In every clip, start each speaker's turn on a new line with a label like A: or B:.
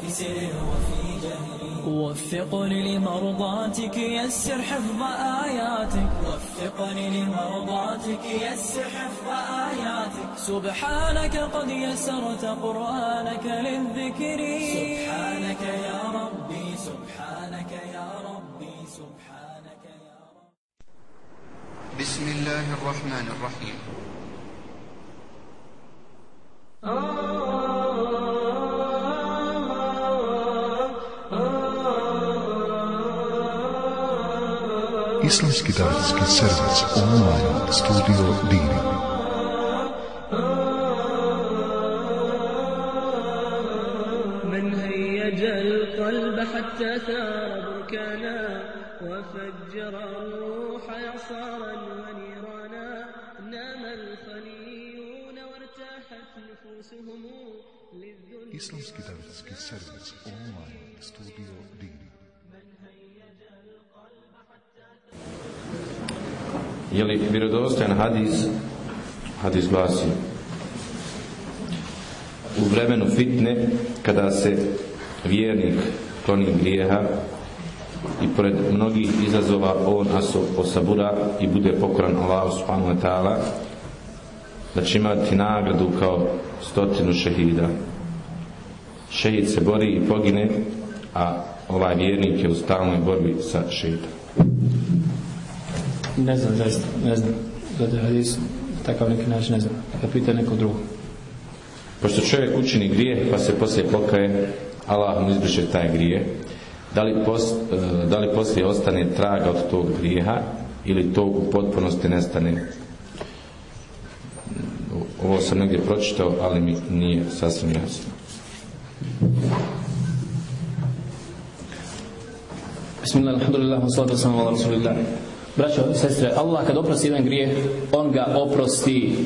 A: في سر وفي جهري وفقني لمرضاتك يسر حفظ آياتك. وفقني لمرضاتك يسر حفظ آياتك. سبحانك قد يسرت قرآنك للذكر. سبحانك يا ربي سبحانك يا ربي سبحانك يا ربي.
B: بسم الله الرحمن الرحيم.
C: Islamski davetski servis online studio Dini.
A: من هيج القلب حتى ثار بركانا وفجر الروح إعصارا ونيرانا نام الخليون وارتاحت نفوسهم للذل
C: Islamski davetski servis online studio Dini.
D: Je li vjerodostojan hadis? Hadis glasi U vremenu fitne, kada se vjernik kloni grijeha i pored mnogih izazova on aso osabura i bude pokoran Allahu subhanahu wa ta'ala da će imati nagradu kao stotinu šehida. Šehid se bori i pogine, a ovaj vjernik je u stalnoj borbi sa šehidom.
E: Ne znam, zaista, ne znam. Da je hadis takav neki način, ne znam. Da pita neko drugo.
D: Pošto čovjek učini grijeh pa se poslije pokaje, Allah mu izbriše taj grijeh. Da li, pos, e, da li poslije ostane traga od tog grijeha ili to u potpunosti nestane? Ovo sam negdje pročitao, ali mi nije sasvim jasno.
E: Bismillah, alhamdulillah, salatu wassalamu ala rasulillah. Braćo i sestre, Allah kad oprosti jedan grijeh, On ga oprosti.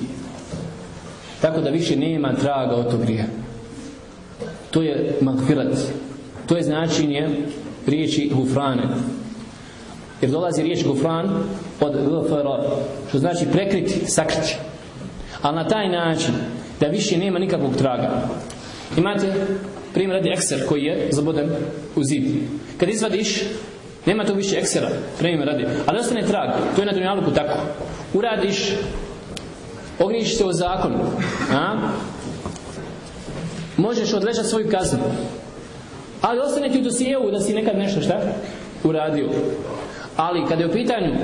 E: Tako da više nema traga od tog grijeha. To je magfirat. To je značenje riječi gufrane. Jer dolazi riječ gufran od gfara, što znači prekriti, sakriti. Ali na taj način da više nema nikakvog traga. Imate primjer radi ekser koji je zaboden u zid. Kad izvadiš, nema tu više eksera, primjer radi. Ali ostane trag, to je na dunjaluku tako. Uradiš, ogrijiš se o zakonu, a? možeš odležati svoju kaznu. Ali ostane ti u dosijevu da si nekad nešto šta uradio. Ali kada je u pitanju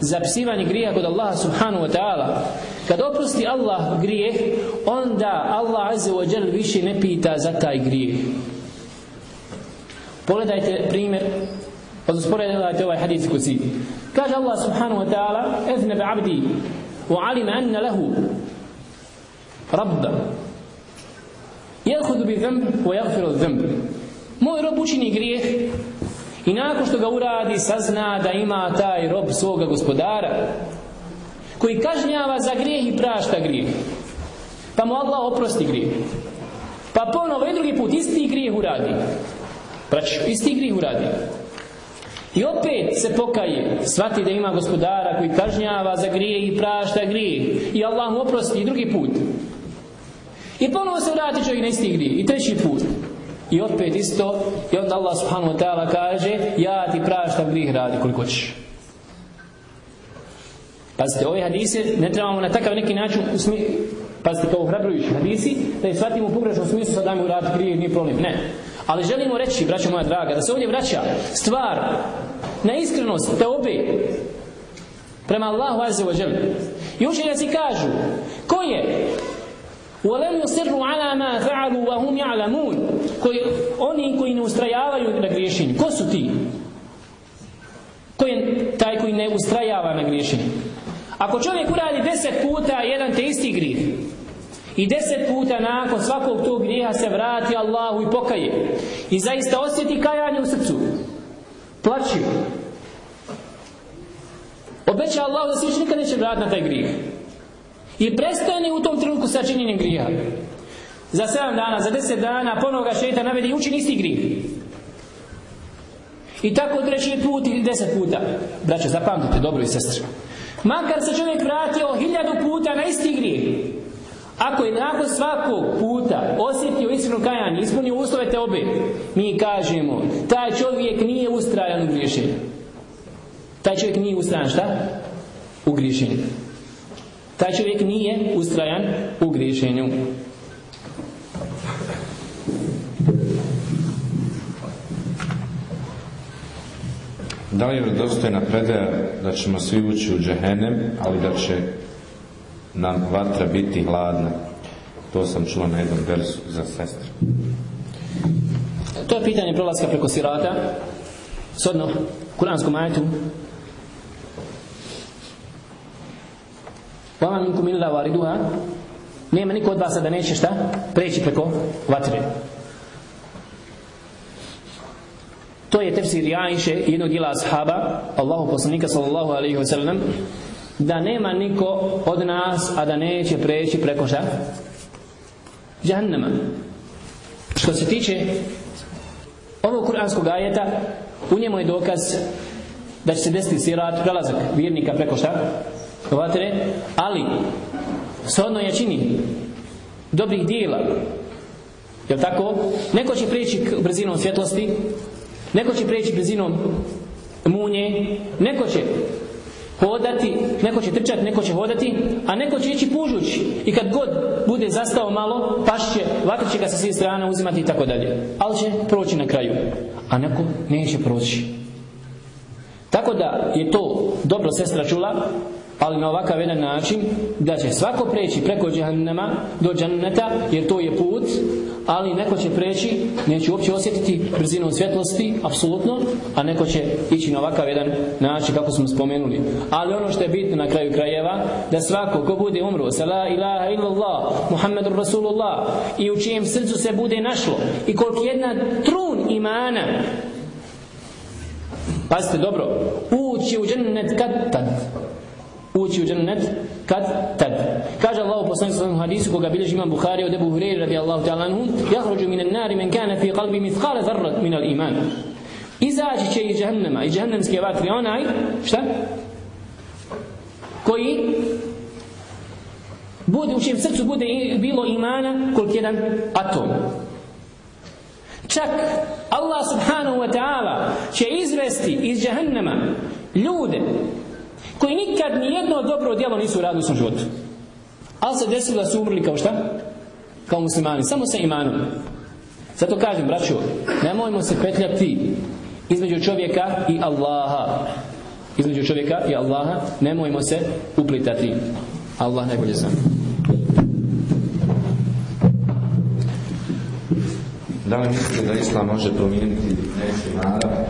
E: zapisivanje grija kod Allaha subhanahu wa ta'ala kad oprosti Allah grijeh onda Allah azze wa jal više ne pita za taj grijeh pogledajte primjer odnosno pogledajte ovaj hadis kuci kaže Allah subhanahu wa ta'ala eznebe abdi wa alima anna lahu rabda jelhudu bi zemb wa jagfiru zemb moj rob učini grijeh i nakon što ga uradi sazna da ima taj rob svoga gospodara koji kažnjava za grijeh i prašta grijeh. Pa mu Allah oprosti grijeh. Pa ponovo i drugi put isti grijeh uradi. Braćo, isti grijeh uradi i opet se pokaje. Shvati da ima gospodara koji kažnjava za grijeh i prašta grijeh. I Allah mu oprosti i drugi put. I ponovo se vrati čovjek na isti grijeh. I treći put. I opet isto. I onda Allah subhanahu wa ta'ala kaže ja ti praštam grijeh radi koliko ćeš Pazite, ove hadise ne trebamo na takav neki način usmi... Pazite, kao ohrabrujući hadisi da je shvatimo u pogrešnom smislu sad dajmo uraditi grijeh, nije problem. Ne. Ali želimo reći, braćo moja draga, da se ovdje vraća stvar na iskrenost te obe prema Allahu azze wa jalla. I učenjaci kažu, ko je وَلَمْ يُصِرُّوا عَلَى مَا فَعَلُوا وَهُمْ يَعْلَمُونَ koji, Oni koji ne ustrajavaju na griješenju. Ko su ti? Ko je taj koji ne ustrajava na griješenju? Ako čovjek uradi deset puta jedan te isti grijeh i deset puta nakon svakog tog grijeha se vrati Allahu i pokaje i zaista osjeti kajanje u srcu plaći obeća Allah da se više nikad neće vratiti na taj grijeh. I prestane u tom trenutku sa činjenjem grijeha. Za 7 dana, za 10 dana, ponovo ga šeta navede i isti grijeh. I tako treći put ili deset puta. Braće, zapamtite, dobro i sestre. Makar se čovjek vratio hiljadu puta na isti grijeh. Ako je nakon svakog puta osjetio iskreno kajanje, ispunio uslove te obe, mi kažemo, taj čovjek nije griješenju. Taj čovjek nije ustrajan šta? U griješenju. Taj čovjek nije ustrajan u griješenju.
D: Da li je vjerodostojna predaja da ćemo svi ući u džehennem, ali da će nam vatra biti hladna? To sam čuo na jednom versu za sestre.
E: To je pitanje prolaska preko sirata. Sodno, kuranskom ajetu. Vama minkum illa variduha. Nema niko od vas da neće šta? Preći preko vatre. To je tefsir Jaiše, jednog dijela ashaba, Allahu poslanika sallallahu alaihi wasallam, da nema niko od nas, a da neće preći preko šta? Jahannama. Što se tiče ovog kuranskog ajeta, u njemu je dokaz da će se desiti sirat, prelazak vjernika preko šta? Vatre, ali shodno je čini dobrih dijela. Jel tako? Neko će prijeći brzinom svjetlosti, Neko će preći brzinom munje, neko će hodati, neko će trčati, neko će hodati, a neko će ići pužući. I kad god bude zastao malo, paš će, vatr će ga sa svih strana uzimati i tako dalje. Ali će proći na kraju. A neko neće proći. Tako da je to dobro sestra čula, ali na ovakav jedan način da će svako preći preko džahannama do džanneta jer to je put ali neko će preći neće uopće osjetiti brzinom svjetlosti apsolutno a neko će ići na ovakav jedan način kako smo spomenuli. Ali ono što je bitno na kraju krajeva da svako ko bude umro sa la ilaha illallah muhammedur rasulullah i u čijem srcu se bude našlo i koliko jedna trun imana Pazite dobro, ući u džennet kad tad ući u džennet kad tad. Kaže Allah u poslanicu sallam hadisu koga bilježi imam Bukhari od Ebu Hureyri radijallahu ta'ala anhu jahrođu minan nari men kane fi qalbi mithqale zarrat minal iman. Izaći će iz džahennema, iz džahennemske vatre onaj, šta? Koji bude u čijem srcu bude bilo imana koliko jedan atom. Čak Allah subhanahu wa ta'ala će izvesti iz džahennema ljude koji nikad ni jedno dobro djelo nisu radili u svom životu. Ali se desilo da su umrli kao šta? Kao muslimani, samo sa imanom. Zato kažem, braćo, nemojmo se petljati između čovjeka i Allaha. Između čovjeka i Allaha nemojmo se uplitati. Allah najbolje zna.
D: Da li mislite da Islam može promijeniti neće narav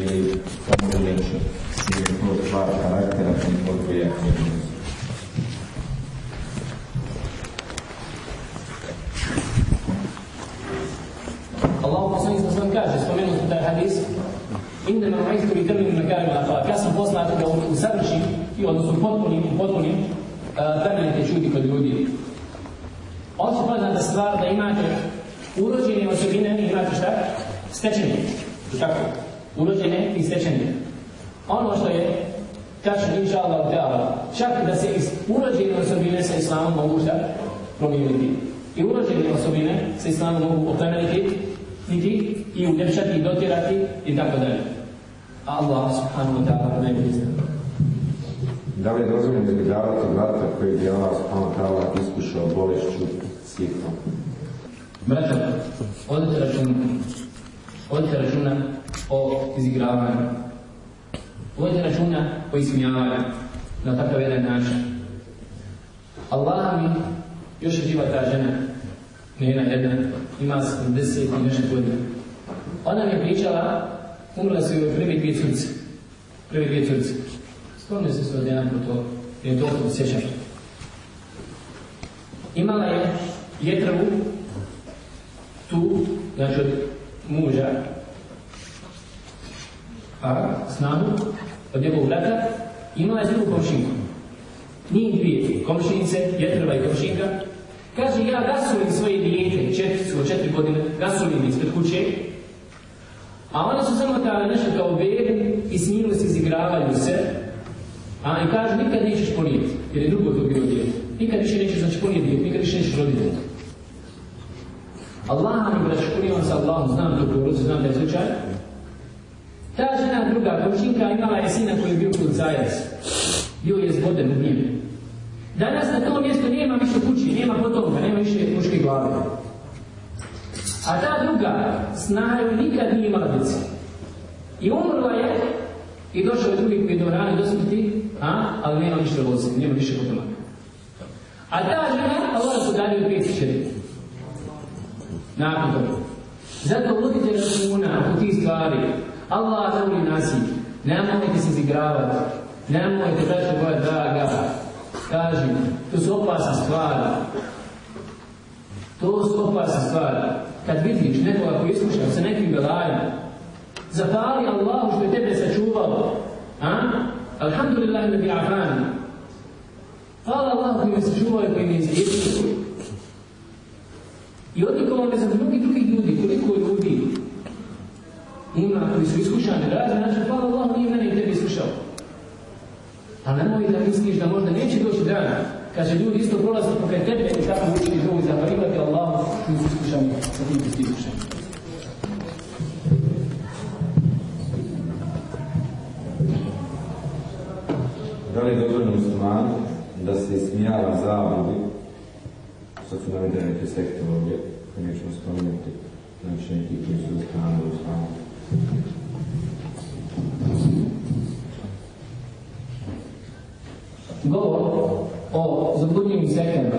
D: ili samo neće? je to stvar karaktera koliko je
E: Allah poslanik sa sam kaže, spomenuti taj hadis, Inna ma majstu bi krvim na karim akhlaq. Ja sam poznat da usavršim odnosno potpunim, potpunim uh, plemenite čuti kod ljudi. On se poznata stvar da imate urođene osobine i imate šta? Stečene. Tako? Urođene i stečene. Ono što je tačno, inša Allah, čak da se iz urođene osobine sa islamom mogu šta promijeniti. I urođene osobine sa islamom mogu oplemeniti, niti i udepšati, i dotjerati i tako dalje. Allah subhanahu wa ta'ala najbolji zna.
D: Da li je dozvoljeno izbjegavati vrata koji bi Allah subhanahu wa ta'ala iskušao bolešću svijetom?
E: Braćo, odite računa, odite računa o izigravanju Vodite računa o ismijavanju na takav jedan način. Allah mi još je živa ta žena, njena jedna, ima 70 i nešto godina. Ona mi je pričala, umrla su joj prvi dvije curce. Prvi dvije curce. Se se od jedan po to, jer je toliko sjećam. Imala je jetravu tu, znači od muža, a snagu od njegovog brata Imala je drugu komšinku. Njih dvije, komšinice, jetrva i komšinka. Kaže, ja gasulim svoje dijete, četiri, od četiri godine, gasulim ispred kuće, a one su samo kao nešto kao bebi i s njim se izigravaju se, a i kažu, nikad nećeš ponijeti, jer je drugo to bilo dijete. Nikad više nećeš znači ponijeti dijete, nikad više nećeš roditi dijete. Allah mi braći, kunivam sa Allahom, znam to porodcu, znam taj slučaj. Ta žena druga komšinka imala je sina koji je bio policajac. Bio je zboden u njemu. Danas na tom mjestu nema više kući, nema potomka, nema više muške glave. A ta druga snaha nikad nije imala djece. I umrla je i došao je drugi koji je do rane do smrti, a? ali nema više loze, nema više potomaka. A ta žena, Allah su dali u pet četiri. Nakon toga. Zato vodite računa oko tih stvari. Allah ne voli nasilje. Nemojte se izigravati. Nemojte, braćo moja draga, kažem, to su opasne stvari. To su opasne stvari. Kad vidiš nekoga koji je iskušan sa nekim belajem, zahvali Allahu što je tebe sačuvao. A? Alhamdulillah ne bi afani. Hvala Allahu koji me sačuvao i koji me izvjetio. I odlikovao me za mnogi drugi ljudi, koliko ljudi ima koji su iskušani razne, znači hvala Allahu nije mene i tebi iskušao. Ali nemoj da misliš da možda neće doći dan, kaže ljudi isto prolaze pokraj tebe i tako učiti Bogu zahvalivati Allahu koji su iskušani sa tim koji su iskušani.
D: Da li je dozvoljeno muslimanu da se ismijava zabudi, sad su navedene neke sekte ovdje, koje nećemo spomenuti, znači neki koji su strane u islamu.
E: Govor o zabudljivim sekama.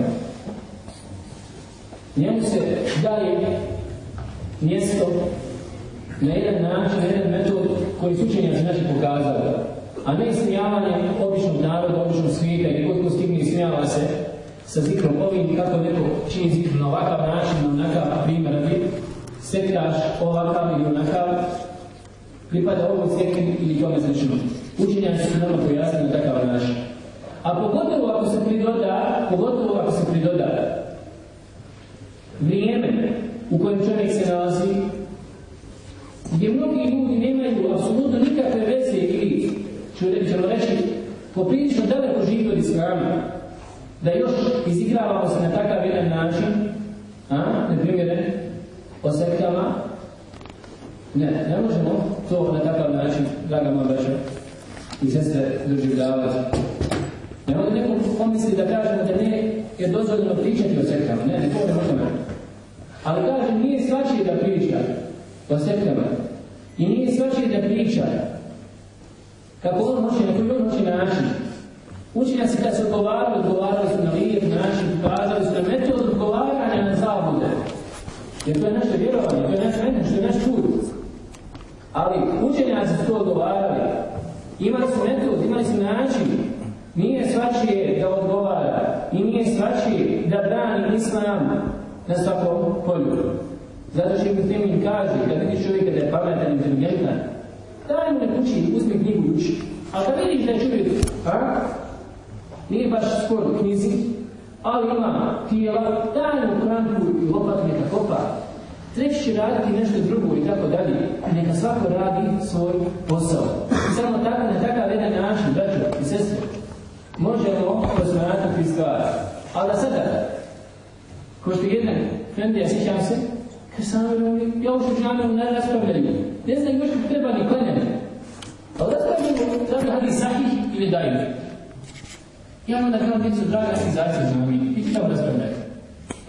E: Njemu se daje mjesto na jedan način, na jedan metod koji su učenjaci naši pokazali. A ne ismijavanje običnog naroda, običnog svijeta, gdje god ko stigne ismijava se sa zikrom ovim, kako neko čini zikr na ovakav način, na onakav primjer, sektaš ovakav ili onakav, pripada ovoj sekti ili tome slično. Učenjaci su nama na takav način. A pogotovo ako se pridoda, pogotovo ako se pridoda vrijeme u kojem čovjek se nalazi, gdje mnogi ljudi nemaju apsolutno nikakve veze ili ćemo reći poprilično daleko živi od islama, da još izigravamo se na takav jedan način, a, na primjer, o sektama, ne, ne možemo to na takav način, draga moja braća i sestre, doživljavati. Ne ovdje neko pomisli da kažemo da nije je dozvoljeno pričati o sektama, ne, ne govorim o tome. Ali kažem, nije svačije da priča o sektama. I nije svačije da priča kako on hoće, na koji on hoće način. Učenjaci kad se odgovarali, odgovarali su na lijep način, ukazali su na metod. Jer to je naše vjerovanje, to je naš metan, što je naš put. Ali učenjaci su to odgovarali. Imali su metod, imali su način. Nije svačije da odgovara i nije svačije da brani islam na svakom polju. Zato što Ibn Temin kaže, kad vidiš čovjeka da je pametan, inteligentan, daj mu ne kući, uzmi knjigu uči. A kad vidiš da je čovjek, a? Nije baš skoro u knjizi, ali ima tijela, daj mu kranku i lopat neka kopa. Treći će raditi nešto drugo i tako dalje. Neka svako radi svoj posao. Samo tako, na takav jedan način, braćo i sestre, možemo posmatrati stvari. Ali da sada, ko što jedan frendija, sjećam se, kad sam ovdje, ja ušli džamijom ne raspravljaju. Ne znam još treba ni klanjati. Ali raspravljamo da li hadis sahih ili dajmi. Ja onda kao djecu, draga, ja sam zacija za mi. I ti tamo raspravljaju.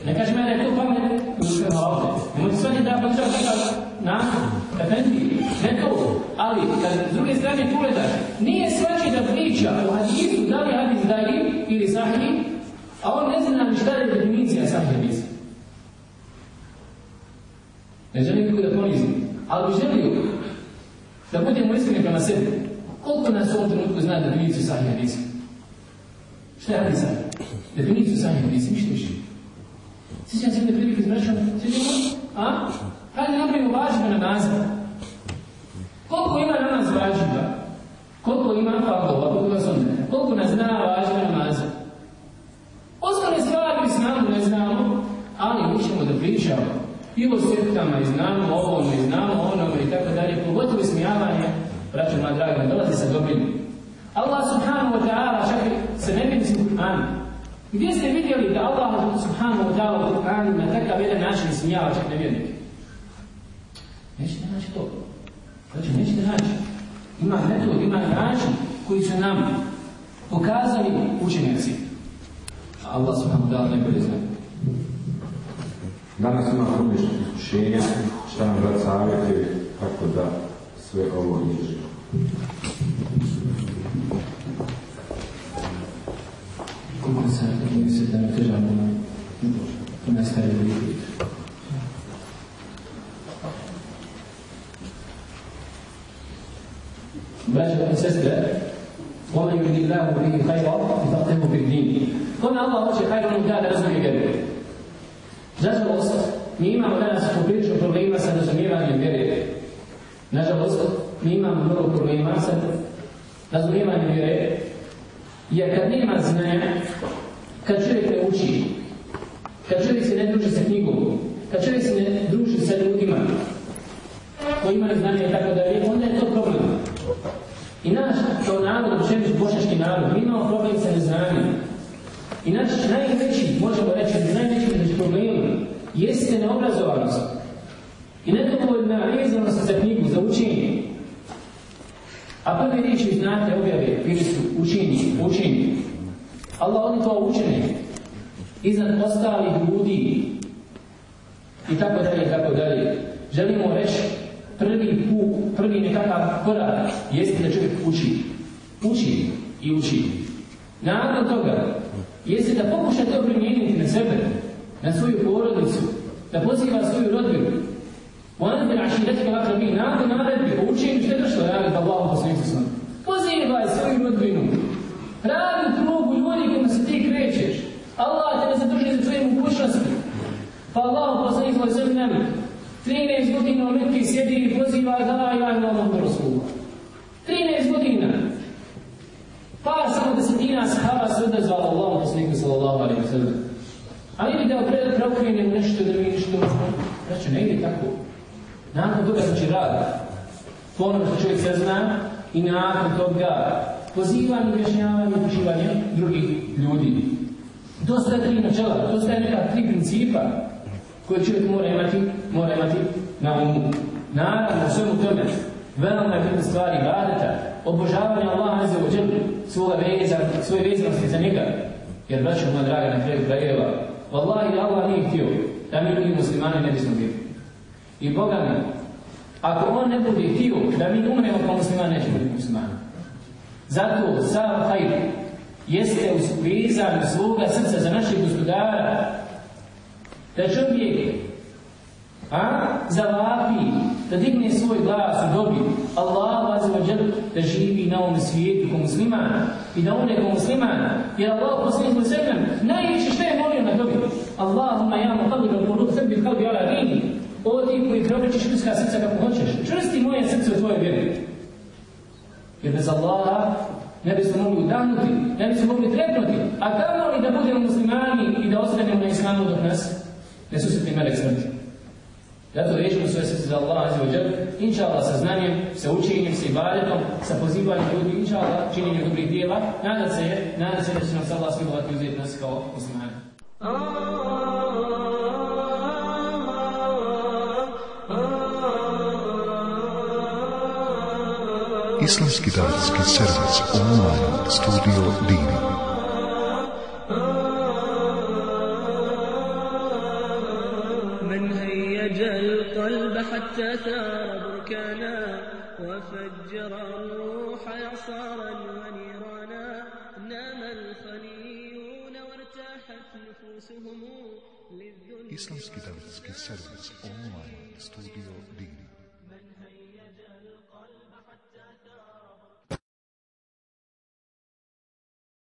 E: Ne kaže mene, je to pamet, ušljeno ovdje. Nemojte shvatiti da počeo takav nastup, efendi, ne to. Ali, kad s druge strane pogledaš, nije svači da priča o hadisu, da li hadis dajim ili sahih, a on ne zna ni šta je definicija sahih hadisa. Ne želim niko da ponizim, ali bi želio da budemo iskreni prema sebi. Koliko nas u ovom trenutku zna definiciju sahih hadisa? Šta je hadisa? Definiciju sahih hadisa, ništa više. Sjećam se jedne prilike s braćom, sjećamo, a? Hajde napravimo važiva namaza. Koliko ima namaz važiva? Koliko ima fakova, koliko nas on koliko nas zna važno namaza. Ostale stvari s nama ne znamo, ali ćemo da pričamo i o sjetkama i znamo ovome i znamo onome i tako dalje, pogotovo smijavanje, braćo moja draga, dolazi sa dobrim. Allah subhanahu wa ta'ala čak se ne vidi s Kur'an. Gdje ste vidjeli da Allah subhanahu wa ta'ala u Kur'anu na takav jedan način smijava čak nevjernike? Nećete naći to. Znači, nećete naći. Ima metod, ima način koji su nam pokazali učenjaci. Allah subhanahu wa ta'ala najbolje zna.
D: Danas ima puno iskušenja, šta nam brat savjetuje, kako da sve ovo izdržimo.
E: Koliko nestaje ljudi. Braćo i sestre, ono je Omen yuridi Allahu bihi khayra yufaqihu fid din. Kome Allah hoće hajba on da razumije vjeru. Nažalost, mi imamo danas poprilično problema sa razumijevanjem vjeru. Nažalost, mi imamo mnogo problema sa razumijevanjem vjeru. Jer kad nema znanja, kad čovjek ne uči, kad čovjek se ne druži sa knjigom, kad čovjek se ne druži sa ljudima koji imaju znanje i tako dalje, onda je to problem. I naš, kao narod, općenito bošnjački narod, mi imamo problem sa neznanjem. I naš najveći, možemo reći, najveći među problemima jeste neobrazovanost. I nedovoljna vezanost za knjigu, za učenje. A prve riječi znate objave, bili su učenje, učenje. Allah oni to učenje iznad ostalih ljudi i tako dalje i tako dalje. Želimo reći prvi put, prvi nekakav korak jeste da čovjek uči. Uči i uči. Nakon toga jeste da pokuša to primijeniti na sebe, na svoju porodicu, da poziva svoju rodbinu. Ona bi rašidati kako mi nakon naredbi, o učenju što je došlo, ja bih Allahu poslanicu sam. Pozivaj svoju rodbinu. Pravi Pa Allahu poslanicu sam 13 godina u Mekke sjedi i poziva da la ilaha illallah Rasulullah. 13 godina. Par samo desetina sahaba se odazvala Allahu poslaniku sallallahu alaihi wa sallam. Ali vi da preokrenemo nešto da mi nešto Znači, ne ide tako. Nakon toga znači rad. Po što čovjek se zna i nakon toga pozivanje, objašnjavanje, upućivanje drugih ljudi. Dosta je tri načela, dosta je neka tri principa koje čovjek mora imati, mora imati na umu. Naravno, u svemu tome, veoma je bitna stvari ibadeta, obožavanje Allaha za ođelu, svoga veza, svoje vezanosti za njega. Jer, braćo moja draga, na kraju krajeva, Wallahi, Allah nije htio da mi ljudi muslimani ne bismo bili. I Boga mi, ako On ne bude htio da mi umremo kao muslimani, nećemo biti muslimani. Zato, sav hajr jeste u vezanju svoga srca za našeg gospodara, da čovjek a, zavapi, da digne svoj glas u dobi Allah azza wa jal, da živi na ovom svijetu kao musliman i da umre kao musliman. Jer Allah posljednji svoj zemljan najviše što je molio na dobi? Allahumma ja mu qalbi al qulub thabbit qalbi ala dini. O ti koji preobraćaš ljudska srca kako hoćeš čvrsti moje srce u tvojoj vjeri. Jer bez Allaha ne bismo mogli udahnuti, ne bismo mogli trepnuti, a kamo li da budemo muslimani i da ostanemo na islamu dok nas ne susretni melek smrti. Zato vežemo svoje srce za Allah azza inša Allah sa znanjem, sa učenjem, sa ibadetom, sa pozivanjem ljudi, inša Allah činjenjem dobrih dijela, nadat se je, nadat se da će nam sa Allah smilovati uzeti nas kao muslimani.
C: Islamski davetski servis online studio Dini.
A: بركانا وفجر الروح ونيرانا نام الخليون وارتاحت نفوسهم للذل
C: Islamski davetski servis online studio Dini.